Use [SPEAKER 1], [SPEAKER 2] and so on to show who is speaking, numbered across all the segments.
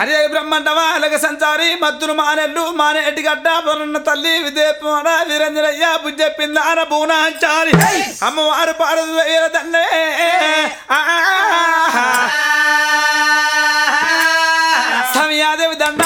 [SPEAKER 1] అరే బ్రహ్మండవ అలగ సంచారి మద్దులు మానెల్లు మానే ఎటిగడ్డ తల్లి విదేపడ వీరంజనయ్య బుజ్జెప్పింద అన భూనాచారి అమ్మవారు పారదు వీరదండే సమయాదేవి దండ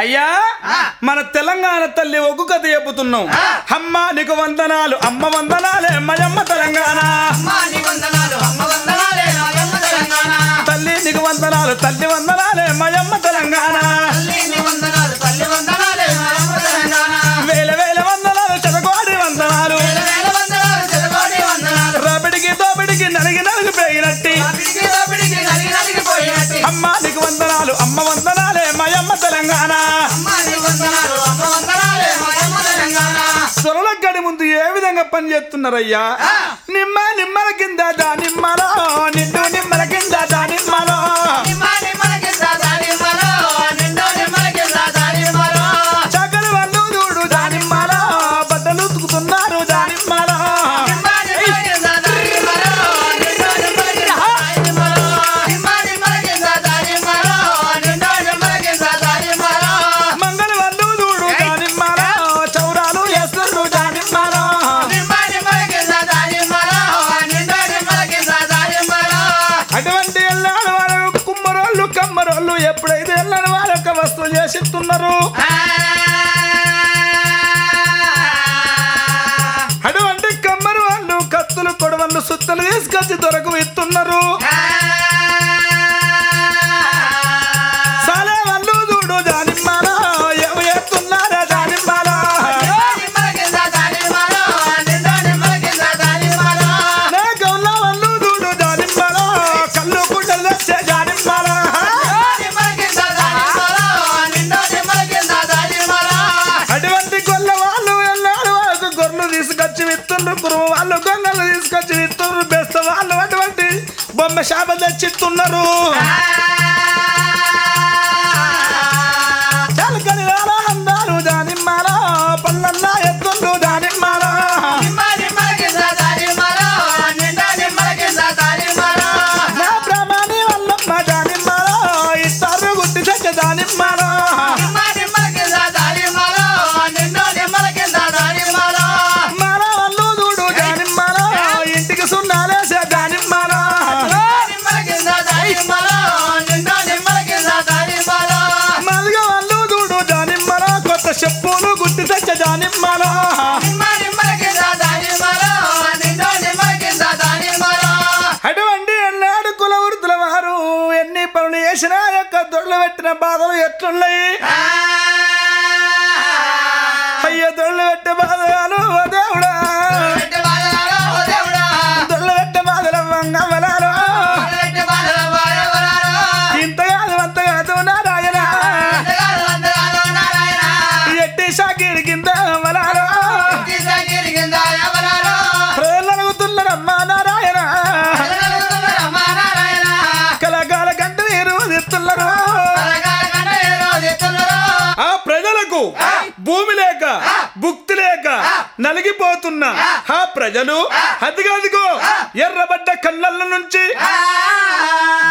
[SPEAKER 1] అయ్యా మన తెలంగాణ తల్లి ఒగ్గు కథ చెబుతున్నాం. అమ్మ నీకు వందనాలు అమ్మ వందనాలే మయమ్మ తెలంగాణ. తల్లి నీకు వందనాలు తల్లి వందనాలే మయమ్మ తెలంగాణ. వేల వేల వందనాలు చదకోడి వందనాలు. రబడికి దోబడికి నలిగి నలిగి పెరిగినట్టి అమ్మ నీకు వందనాలు అమ్మ వందనాలే. గడి ముందు ఏ విధంగా పని చేస్తున్నారయ్యా? నిమ్మ నిమ్మల కింద దానిమ్మలో నిండు నిమ్మల కింద దానిమ్మలో చక్కని ఎప్పుడైతే వెళ్ళాడు వాళ్ళ యొక్క వస్తువులు చేసిస్తున్నారు. అటువంటి కమ్మరు వాళ్ళు కత్తులు కొడవళ్ళు సుత్తలు తీసుకొచ్చి దొరకు ఇస్తున్నారు తీసుకొచ్చి విత్తుండ్రు బెస్త వాళ్ళు అటువంటి బొమ్మ శాప తెచ్చిస్తున్నారు. చెప్పులు గుట్టి తెచ్చ దానిమ్మలో అటువంటి ఎన్నాడు కుల వృద్ధుల వారు ఎన్ని పనులు చేసినా యొక్క దొడ్లు పెట్టిన బాధలు ఎట్లున్నాయి? అయ్యో దొడ్లు పెట్టే బాధలు దేవుడా. భుక్తి లేక నలిగిపోతున్న. ఆ. ప్రజలు. అదిగదిగో ఎర్రబడ్డ కళ్ళల నుంచి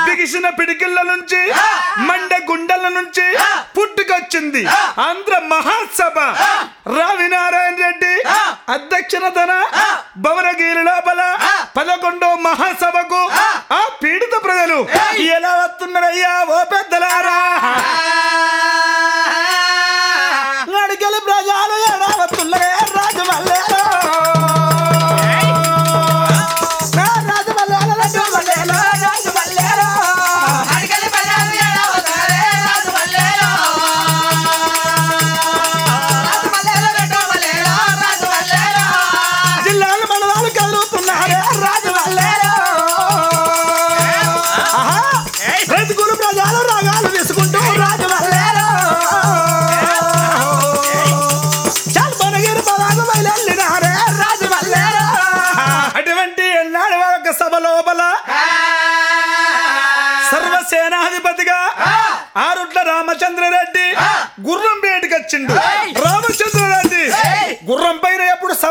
[SPEAKER 1] బిగిసిన పిడికిళ్ళ నుంచి మండే గుండెల నుంచి పుట్టుకొచ్చింది. ఆంధ్ర మహాసభ. రావినారాయణ రెడ్డి అధ్యక్షతన భవనగిరి లోపల పదకొండో మహాసభకు ఆ. పీడిత ప్రజలు. ఎలా వస్తున్నారయ్యా ఓ పెద్దలారా?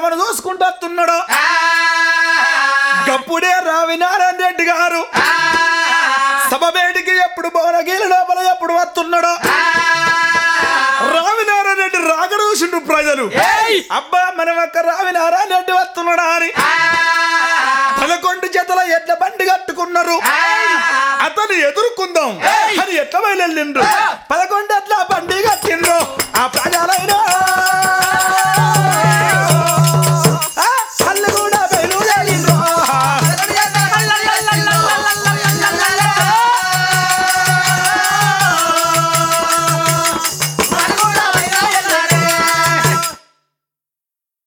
[SPEAKER 1] సభను చూసుకుంటూ వస్తున్నాడు? గప్పుడే రావినారాయణ రెడ్డి గారు. సభ బయటికి ఎప్పుడు భువనగిరి లోపల ఎప్పుడు వస్తున్నాడో? రావినారాయణ రెడ్డి రాకడ చూసిండు ప్రజలు అబ్బా మనం ఒక్క రావినారాయణ రెడ్డి వస్తున్నాడా అని. పదకొండు జతల ఎడ్ల బండి కట్టుకున్నారు. అతను ఎదుర్కొందాం. అని ఎట్ల బయలుదేరిండ్రు? పదకొండు ఎట్ల బండి కట్టిండ్రు. ఆ ప్రజలైనా